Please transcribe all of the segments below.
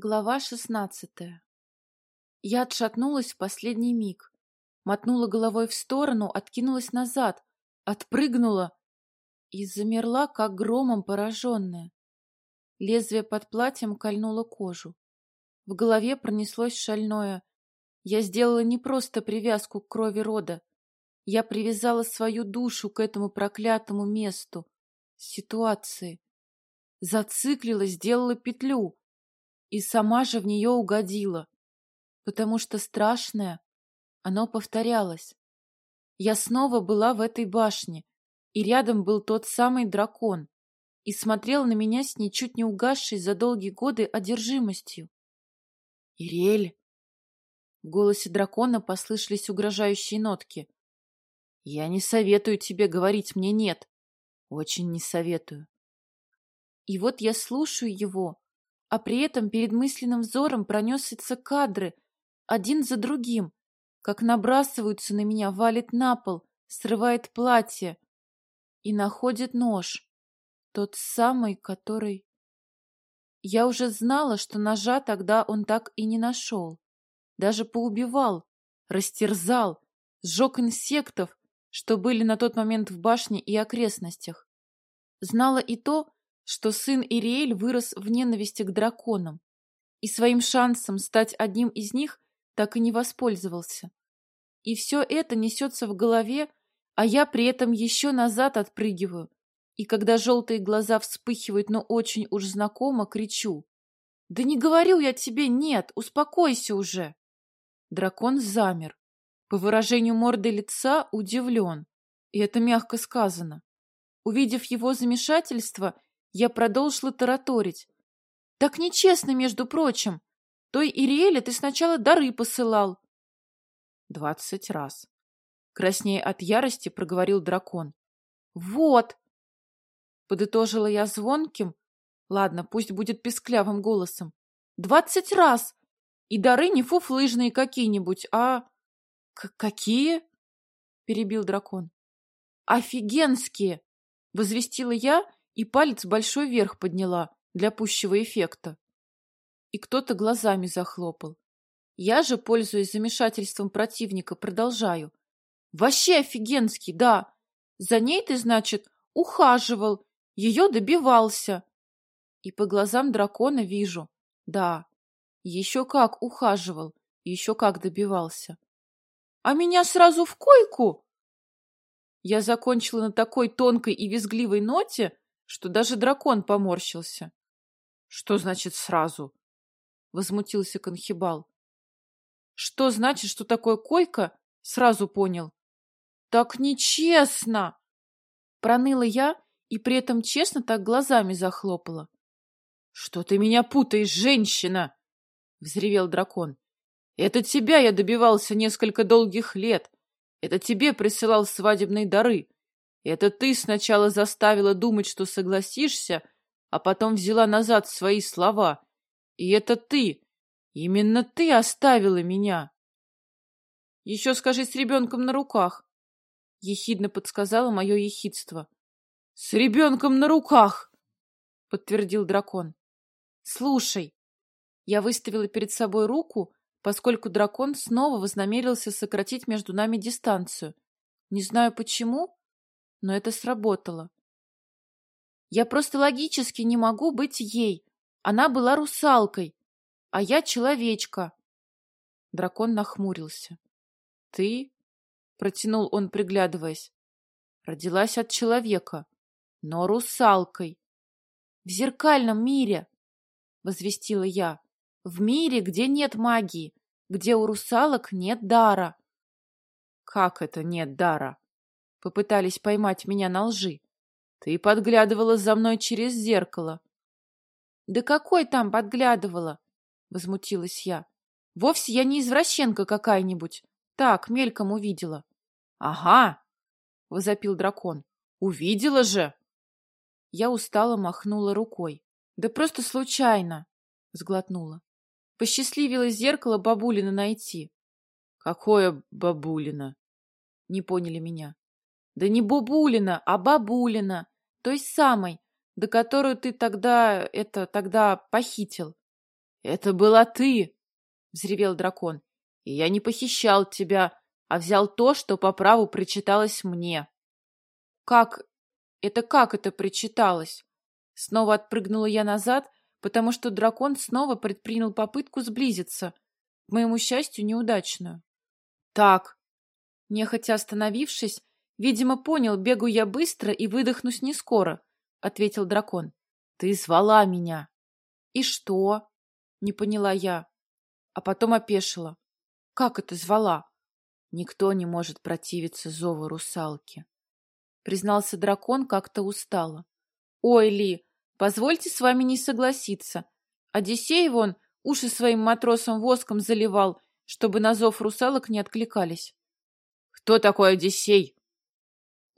Глава шестнадцатая Я отшатнулась в последний миг, мотнула головой в сторону, откинулась назад, отпрыгнула и замерла, как громом пораженная. Лезвие под платьем кольнуло кожу. В голове пронеслось шальное. Я сделала не просто привязку к крови рода. Я привязала свою душу к этому проклятому месту, ситуации. Зациклила, сделала петлю и сама же в нее угодила, потому что страшное, оно повторялось. Я снова была в этой башне, и рядом был тот самый дракон, и смотрел на меня с ничуть не угасшей за долгие годы одержимостью. «Ирель!» В голосе дракона послышались угрожающие нотки. «Я не советую тебе говорить мне «нет». Очень не советую». И вот я слушаю его, а при этом перед мысленным взором пронесятся кадры, один за другим, как набрасываются на меня, валит на пол, срывает платье и находит нож, тот самый, который... Я уже знала, что ножа тогда он так и не нашел. Даже поубивал, растерзал, сжег инсектов, что были на тот момент в башне и окрестностях. Знала и то, что сын Ириэль вырос в ненависти к драконам и своим шансом стать одним из них так и не воспользовался. И все это несется в голове, а я при этом еще назад отпрыгиваю, и когда желтые глаза вспыхивают, но очень уж знакомо, кричу. «Да не говорю я тебе нет, успокойся уже!» Дракон замер. По выражению морды лица удивлен, и это мягко сказано. Увидев его замешательство, я продолжила тараторить. Так нечестно, между прочим. Той Ириэле ты сначала дары посылал. Двадцать раз. Краснее от ярости проговорил дракон. Вот! Подытожила я звонким, ладно, пусть будет песклявым голосом. Двадцать раз! И дары не фуфлыжные какие-нибудь, а... К какие? Перебил дракон. Офигенские! Возвестила я и палец большой вверх подняла для пущего эффекта. И кто-то глазами захлопал. Я же, пользуясь замешательством противника, продолжаю. Вообще офигенский, да. За ней ты, значит, ухаживал, ее добивался. И по глазам дракона вижу. Да, еще как ухаживал, еще как добивался. А меня сразу в койку? Я закончила на такой тонкой и визгливой ноте, что даже дракон поморщился. — Что значит сразу? — возмутился Конхибал. — Что значит, что такое койка? — сразу понял. — Так нечестно! Проныла я и при этом честно так глазами захлопала. — Что ты меня путаешь, женщина? — взревел дракон. — Это тебя я добивался несколько долгих лет. Это тебе присылал свадебные дары. Это ты сначала заставила думать, что согласишься, а потом взяла назад свои слова. И это ты, именно ты оставила меня. Еще скажи с ребенком на руках. Ехидно подсказала мое ехидство. С ребенком на руках, подтвердил дракон. Слушай, я выставила перед собой руку, поскольку дракон снова вознамерился сократить между нами дистанцию. Не знаю почему, но это сработало. Я просто логически не могу быть ей. Она была русалкой, а я человечка. Дракон нахмурился. Ты? Протянул он, приглядываясь. Родилась от человека, но русалкой. В зеркальном мире, возвестила я. В мире, где нет магии, где у русалок нет дара. Как это нет дара? Попытались поймать меня на лжи. Ты подглядывала за мной через зеркало. Да какой там подглядывала? Возмутилась я. Вовсе я не извращенка какая-нибудь. Так, мельком увидела. Ага, возопил дракон. Увидела же. Я устало махнула рукой. Да просто случайно, сглотнула. Посчастливилось зеркало бабулина найти. Какое бабулина? Не поняли меня. Да не Бубулина, а Бабулина, той самой, до которой ты тогда, это, тогда похитил. Это была ты, взревел дракон. И я не похищал тебя, а взял то, что по праву причиталось мне. Как? Это как это причиталось? Снова отпрыгнула я назад, потому что дракон снова предпринял попытку сблизиться, к моему счастью, неудачную. Так, нехотя остановившись, видимо, понял, бегу я быстро и выдохнусь не скоро, ответил дракон. Ты звала меня. И что? Не поняла я, а потом опешила. Как это звала? Никто не может противиться зову русалки. Признался дракон как-то устало. Ой, Ли, позвольте с вами не согласиться. Одиссей вон уши своим матросам воском заливал, чтобы на зов русалок не откликались. Кто такой Одиссей?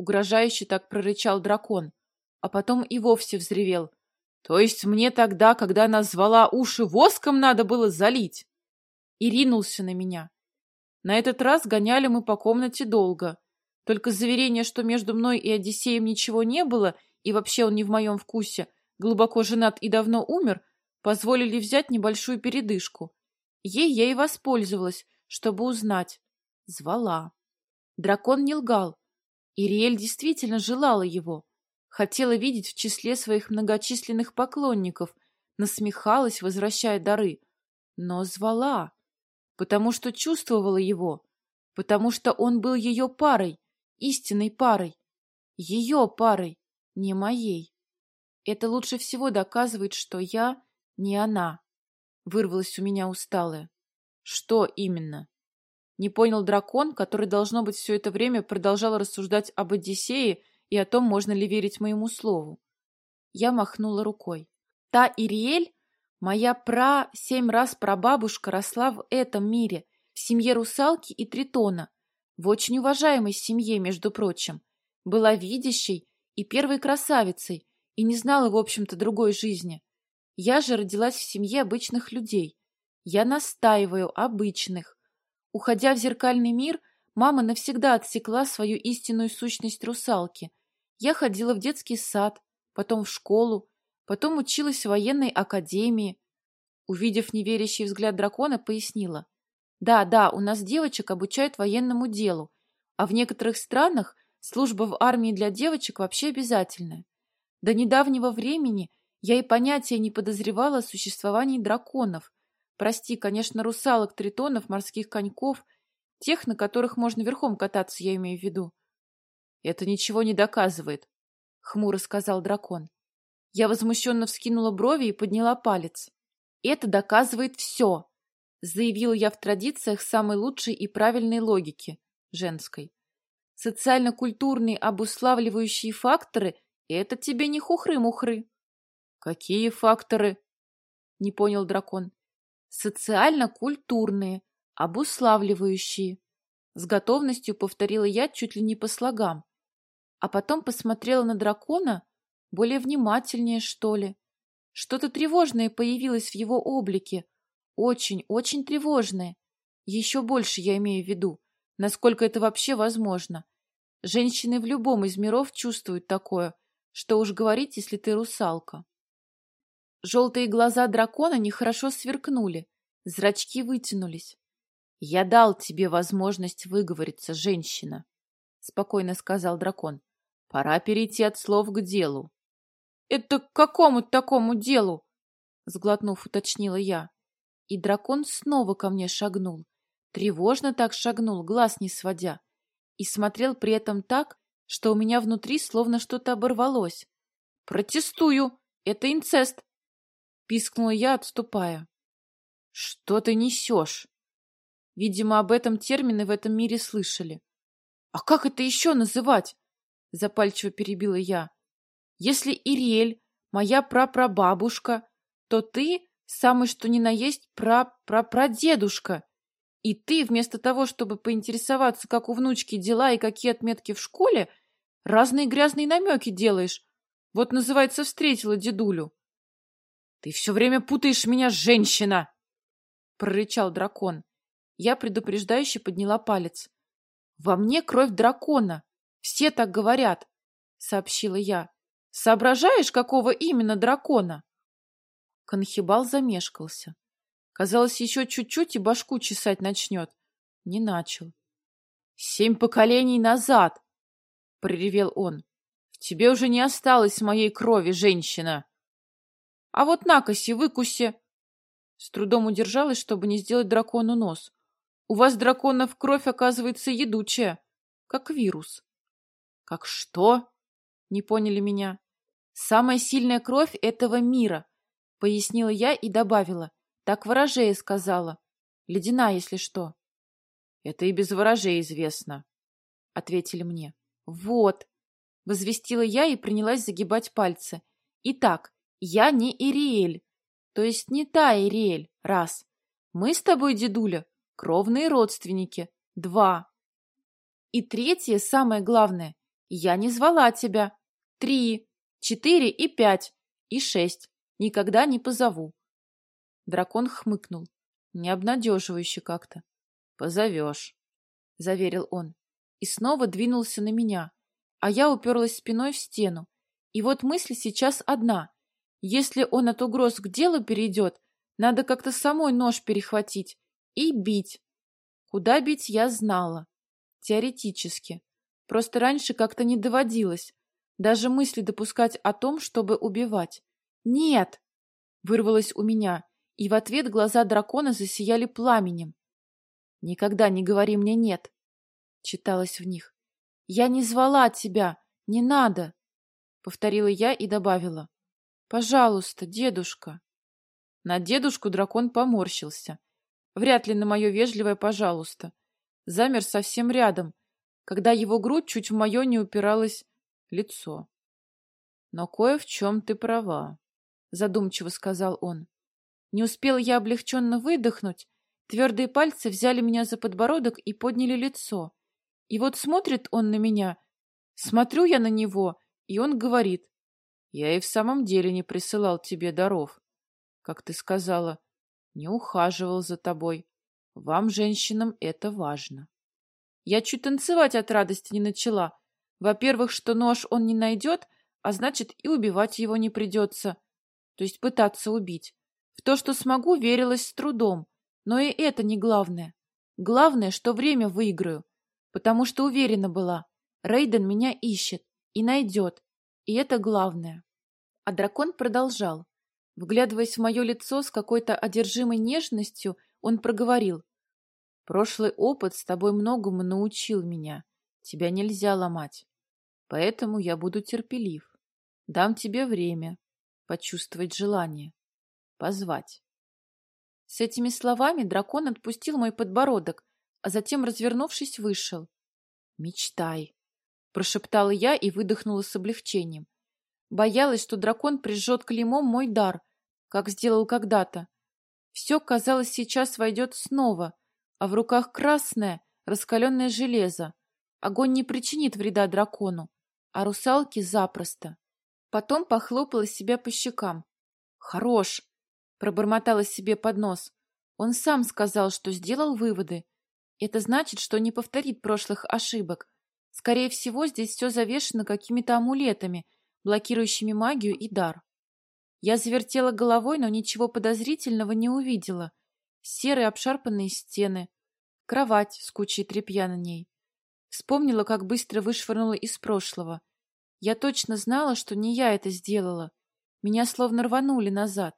Угрожающе так прорычал дракон, а потом и вовсе взревел. То есть мне тогда, когда она звала уши воском, надо было залить? И ринулся на меня. На этот раз гоняли мы по комнате долго. Только заверение, что между мной и Одиссеем ничего не было, и вообще он не в моем вкусе, глубоко женат и давно умер, позволили взять небольшую передышку. Ей я и воспользовалась, чтобы узнать. Звала. Дракон не лгал. Ириэль действительно желала его. Хотела видеть в числе своих многочисленных поклонников, насмехалась, возвращая дары. Но звала, потому что чувствовала его, потому что он был ее парой, истинной парой, ее парой, не моей. Это лучше всего доказывает, что я не она. Вырвалась у меня усталая. Что именно? Не понял дракон, который, должно быть, все это время продолжал рассуждать об Одиссее и о том, можно ли верить моему слову. Я махнула рукой. Та Ириэль, моя пра семь раз прабабушка, росла в этом мире, в семье русалки и тритона, в очень уважаемой семье, между прочим. Была видящей и первой красавицей, и не знала, в общем-то, другой жизни. Я же родилась в семье обычных людей. Я настаиваю, обычных. Уходя в зеркальный мир, мама навсегда отсекла свою истинную сущность русалки. Я ходила в детский сад, потом в школу, потом училась в военной академии. Увидев неверящий взгляд дракона, пояснила. Да, да, у нас девочек обучают военному делу, а в некоторых странах служба в армии для девочек вообще обязательная. До недавнего времени я и понятия не подозревала о существовании драконов. Прости, конечно, русалок, тритонов, морских коньков, тех, на которых можно верхом кататься, я имею в виду. Это ничего не доказывает, — хмуро сказал дракон. Я возмущенно вскинула брови и подняла палец. Это доказывает все, — заявила я в традициях самой лучшей и правильной логики, женской. Социально-культурные обуславливающие факторы — это тебе не хухры-мухры. Какие факторы? Не понял дракон. Социально-культурные, обуславливающие. С готовностью повторила я чуть ли не по слогам а потом посмотрела на дракона более внимательнее, что ли. Что-то тревожное появилось в его облике. Очень, очень тревожное. Еще больше я имею в виду, насколько это вообще возможно. Женщины в любом из миров чувствуют такое, что уж говорить, если ты русалка. Желтые глаза дракона нехорошо сверкнули, зрачки вытянулись. «Я дал тебе возможность выговориться, женщина», — спокойно сказал дракон. Пора перейти от слов к делу. — Это к какому такому делу? — сглотнув, уточнила я. И дракон снова ко мне шагнул. Тревожно так шагнул, глаз не сводя. И смотрел при этом так, что у меня внутри словно что-то оборвалось. — Протестую! Это инцест! — пискнула я, отступая. — Что ты несешь? Видимо, об этом термины в этом мире слышали. — А как это еще называть? — запальчиво перебила я. «Если Ириэль моя прапрабабушка, то ты самый что ни на есть прапрапрадедушка. И ты, вместо того, чтобы поинтересоваться, как у внучки дела и какие отметки в школе, разные грязные намеки делаешь. Вот, называется, встретила дедулю». «Ты все время путаешь меня, женщина!» — прорычал дракон. Я предупреждающе подняла палец. «Во мне кровь дракона!» Все так говорят, сообщила я. Соображаешь, какого именно дракона? Конхибал замешкался. Казалось, еще чуть-чуть и башку чесать начнет. Не начал. «Семь поколений назад!» — проревел он. «В тебе уже не осталось моей крови, женщина!» «А вот накоси, выкуси!» С трудом удержалась, чтобы не сделать дракону нос. «У вас, драконов, кровь, оказывается, едучая, как вирус». «Как что?» — не поняли меня. «Самая сильная кровь этого мира», — пояснила я и добавила. Так ворожея сказала. Ледяная, если что. Это и без ворожей известно, — ответили мне. Вот, — возвестила я и принялась загибать пальцы. Итак, я не Ириэль, то есть не та Ириэль, раз. Мы с тобой, дедуля, кровные родственники, два. И третье, самое главное, я не звала тебя, три, четыре и пять, и шесть, никогда не позову. Дракон хмыкнул. Необнадеживающе как-то. «Позовешь», — заверил он. И снова двинулся на меня. А я уперлась спиной в стену. И вот мысль сейчас одна. Если он от угроз к делу перейдет, надо как-то самой нож перехватить и бить. Куда бить, я знала. Теоретически. Просто раньше как-то не доводилось. Даже мысли допускать о том, чтобы убивать. «Нет!» — вырвалось у меня и в ответ глаза дракона засияли пламенем. «Никогда не говори мне «нет», — читалось в них. «Я не звала тебя, не надо», — повторила я и добавила. «Пожалуйста, дедушка». На дедушку дракон поморщился. Вряд ли на мое вежливое «пожалуйста». Замер совсем рядом, когда его грудь чуть в мое не упиралось лицо. «Но кое в чем ты права», — задумчиво сказал он. Не успел я облегченно выдохнуть, твердые пальцы взяли меня за подбородок и подняли лицо. И вот смотрит он на меня, смотрю я на него, и он говорит, «Я и в самом деле не присылал тебе даров. Как ты сказала, не ухаживал за тобой. Вам, женщинам, это важно». Я чуть танцевать от радости не начала. Во-первых, что нож он не найдет, а значит и убивать его не придется. То есть пытаться убить. В то, что смогу, верилось с трудом. Но и это не главное. Главное, что время выиграю. Потому что уверена была, Рейден меня ищет и найдет. И это главное. А дракон продолжал. Вглядываясь в мое лицо с какой-то одержимой нежностью, он проговорил. «Прошлый опыт с тобой многому научил меня. Тебя нельзя ломать. Поэтому я буду терпелив. Дам тебе время почувствовать желание позвать. С этими словами дракон отпустил мой подбородок, а затем, развернувшись, вышел. «Мечтай!» — прошептала я и выдохнула с облегчением. Боялась, что дракон прижжет клеймом мой дар, как сделал когда-то. Все, казалось, сейчас войдет снова, а в руках красное, раскаленное железо. Огонь не причинит вреда дракону, а русалке запросто. Потом похлопала себя по щекам. «Хорош!» Пробормотала себе под нос. Он сам сказал, что сделал выводы. Это значит, что не повторит прошлых ошибок. Скорее всего, здесь все завешено какими-то амулетами, блокирующими магию и дар. Я завертела головой, но ничего подозрительного не увидела. Серые обшарпанные стены, кровать с кучей тряпья на ней. Вспомнила, как быстро вышвырнула из прошлого. Я точно знала, что не я это сделала. Меня словно рванули назад.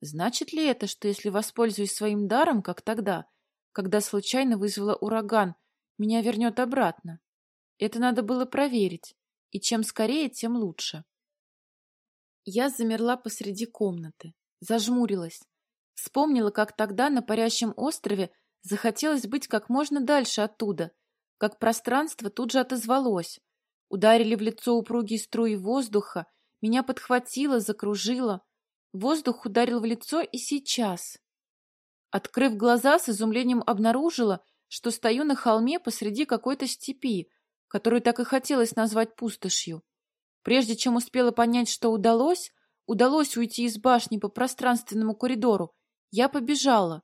Значит ли это, что если воспользуюсь своим даром, как тогда, когда случайно вызвала ураган, меня вернет обратно? Это надо было проверить, и чем скорее, тем лучше. Я замерла посреди комнаты, зажмурилась. Вспомнила, как тогда на парящем острове захотелось быть как можно дальше оттуда, как пространство тут же отозвалось. Ударили в лицо упругие струи воздуха, меня подхватило, закружило — Воздух ударил в лицо и сейчас. Открыв глаза, с изумлением обнаружила, что стою на холме посреди какой-то степи, которую так и хотелось назвать пустошью. Прежде чем успела понять, что удалось, удалось уйти из башни по пространственному коридору, я побежала.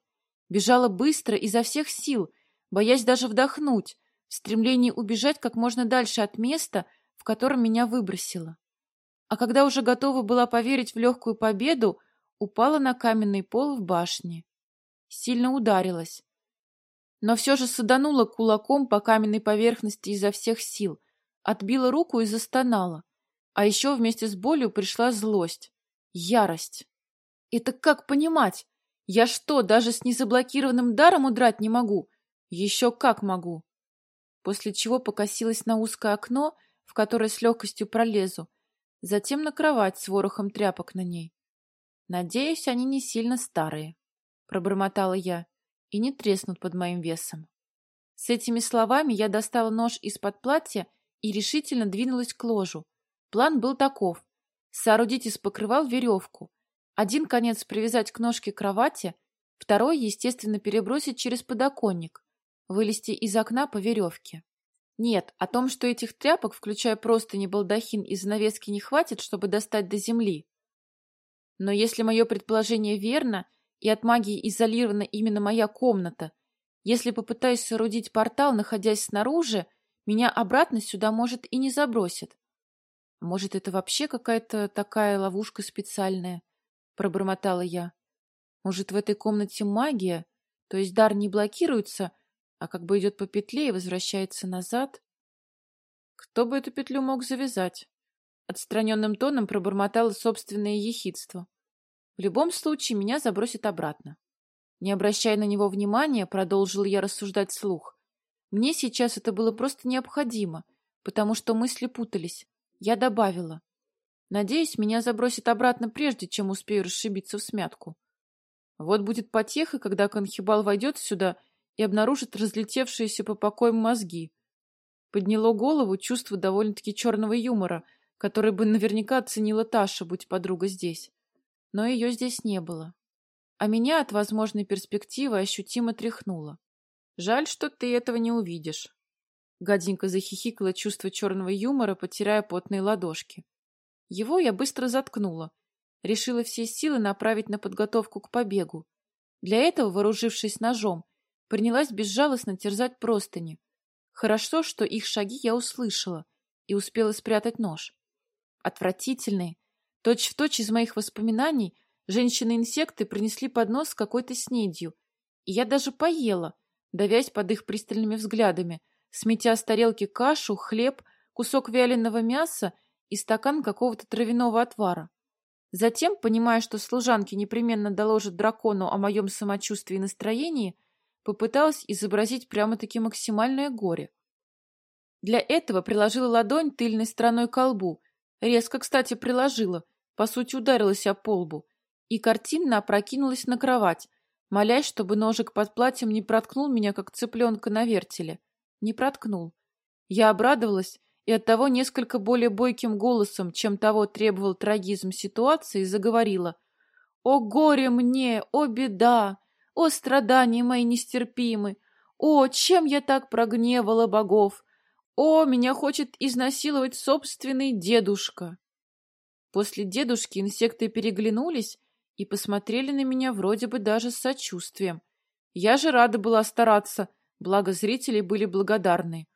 Бежала быстро, изо всех сил, боясь даже вдохнуть, в стремлении убежать как можно дальше от места, в котором меня выбросило. А когда уже готова была поверить в легкую победу, упала на каменный пол в башне. Сильно ударилась. Но все же саданула кулаком по каменной поверхности изо всех сил, отбила руку и застонала. А еще вместе с болью пришла злость, ярость. Это как понимать? Я что, даже с незаблокированным даром удрать не могу? Еще как могу. После чего покосилась на узкое окно, в которое с легкостью пролезу, затем на кровать с ворохом тряпок на ней. Надеюсь, они не сильно старые, пробормотала я, и не треснут под моим весом. С этими словами я достала нож из-под платья и решительно двинулась к ложу. План был таков. Соорудить из покрывал веревку. Один конец привязать к ножке кровати, второй, естественно, перебросить через подоконник, вылезти из окна по веревке. Нет, о том, что этих тряпок, включая простыни, балдахин и занавески, не хватит, чтобы достать до земли. Но если мое предположение верно, и от магии изолирована именно моя комната, если попытаюсь соорудить портал, находясь снаружи, меня обратно сюда, может, и не забросит. Может, это вообще какая-то такая ловушка специальная, пробормотала я. Может, в этой комнате магия, то есть дар не блокируется, а как бы идет по петле и возвращается назад. Кто бы эту петлю мог завязать? Отстраненным тоном пробормотало собственное ехидство. В любом случае, меня забросит обратно. Не обращая на него внимания, продолжил я рассуждать вслух. Мне сейчас это было просто необходимо, потому что мысли путались. Я добавила. Надеюсь, меня забросит обратно прежде, чем успею расшибиться в смятку. Вот будет потеха, когда Конхибал войдет сюда и обнаружит разлетевшиеся по покоям мозги. Подняло голову чувство довольно-таки черного юмора, который бы наверняка оценила Таша, будь подруга здесь. Но ее здесь не было. А меня от возможной перспективы ощутимо тряхнуло. Жаль, что ты этого не увидишь. Гаденько захихикало чувство черного юмора, потеряя потные ладошки. Его я быстро заткнула. Решила все силы направить на подготовку к побегу. Для этого, вооружившись ножом, принялась безжалостно терзать простыни. Хорошо, что их шаги я услышала и успела спрятать нож. Отвратительные, точь-в-точь точь из моих воспоминаний, женщины-инсекты принесли поднос с какой-то снедью, и я даже поела, давясь под их пристальными взглядами, сметя с тарелки кашу, хлеб, кусок вяленого мяса и стакан какого-то травяного отвара. Затем, понимая, что служанки непременно доложат дракону о моем самочувствии и настроении, попыталась изобразить прямо-таки максимальное горе. Для этого приложила ладонь тыльной стороной к колбу, резко, кстати, приложила, по сути ударилась о полбу, и картинно опрокинулась на кровать, молясь, чтобы ножик под платьем не проткнул меня, как цыпленка на вертеле. Не проткнул. Я обрадовалась и оттого несколько более бойким голосом, чем того требовал трагизм ситуации, заговорила. «О горе мне! О беда! О, страдания мои нестерпимы! О, чем я так прогневала богов! О, меня хочет изнасиловать собственный дедушка!» После дедушки инсекты переглянулись и посмотрели на меня вроде бы даже с сочувствием. Я же рада была стараться, благо зрители были благодарны.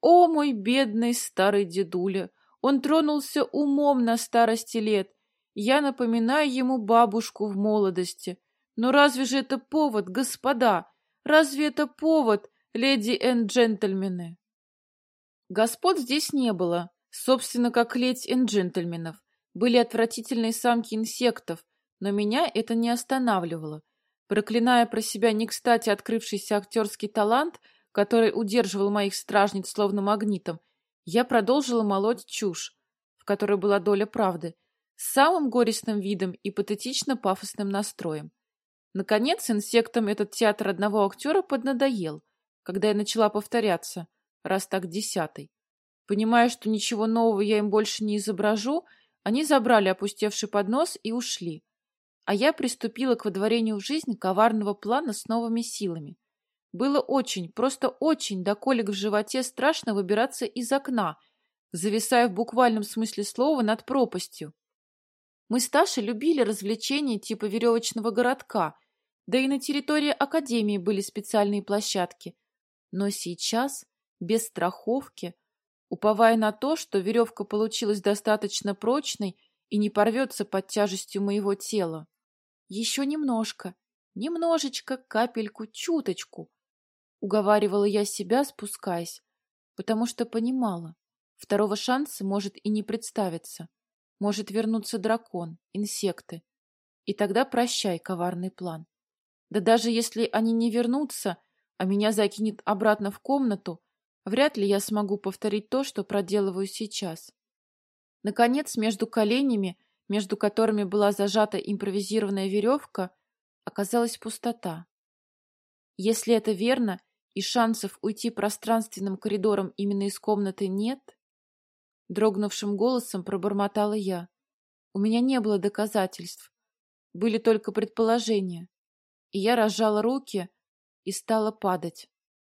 «О, мой бедный старый дедуля! Он тронулся умом на старости лет. Я напоминаю ему бабушку в молодости. Но разве же это повод, господа? Разве это повод, леди и джентльмены? Господ здесь не было, собственно, как леди и джентльменов. Были отвратительные самки инсектов, но меня это не останавливало. Проклиная про себя не кстати открывшийся актерский талант, который удерживал моих стражниц словно магнитом, я продолжила молоть чушь, в которой была доля правды, с самым горестным видом и патетично-пафосным настроем. Наконец, инсектам этот театр одного актера поднадоел, когда я начала повторяться, раз так десятый. Понимая, что ничего нового я им больше не изображу, они забрали опустевший поднос и ушли. А я приступила к водворению в жизнь коварного плана с новыми силами. Было очень, просто очень до колик в животе страшно выбираться из окна, зависая в буквальном смысле слова над пропастью. Мы с Ташей любили развлечения типа веревочного городка, да и на территории Академии были специальные площадки. Но сейчас, без страховки, уповая на то, что веревка получилась достаточно прочной и не порвется под тяжестью моего тела. Еще немножко, немножечко, капельку, чуточку. Уговаривала я себя, спускаясь, потому что понимала, второго шанса может и не представиться. Может вернуться дракон, инсекты. И тогда прощай, коварный план. Да даже если они не вернутся, а меня закинет обратно в комнату, вряд ли я смогу повторить то, что проделываю сейчас. Наконец, между коленями, между которыми была зажата импровизированная веревка, оказалась пустота. Если это верно, и шансов уйти пространственным коридором именно из комнаты нет, дрогнувшим голосом пробормотала я. У меня не было доказательств, были только предположения, и я разжала руки и стала падать.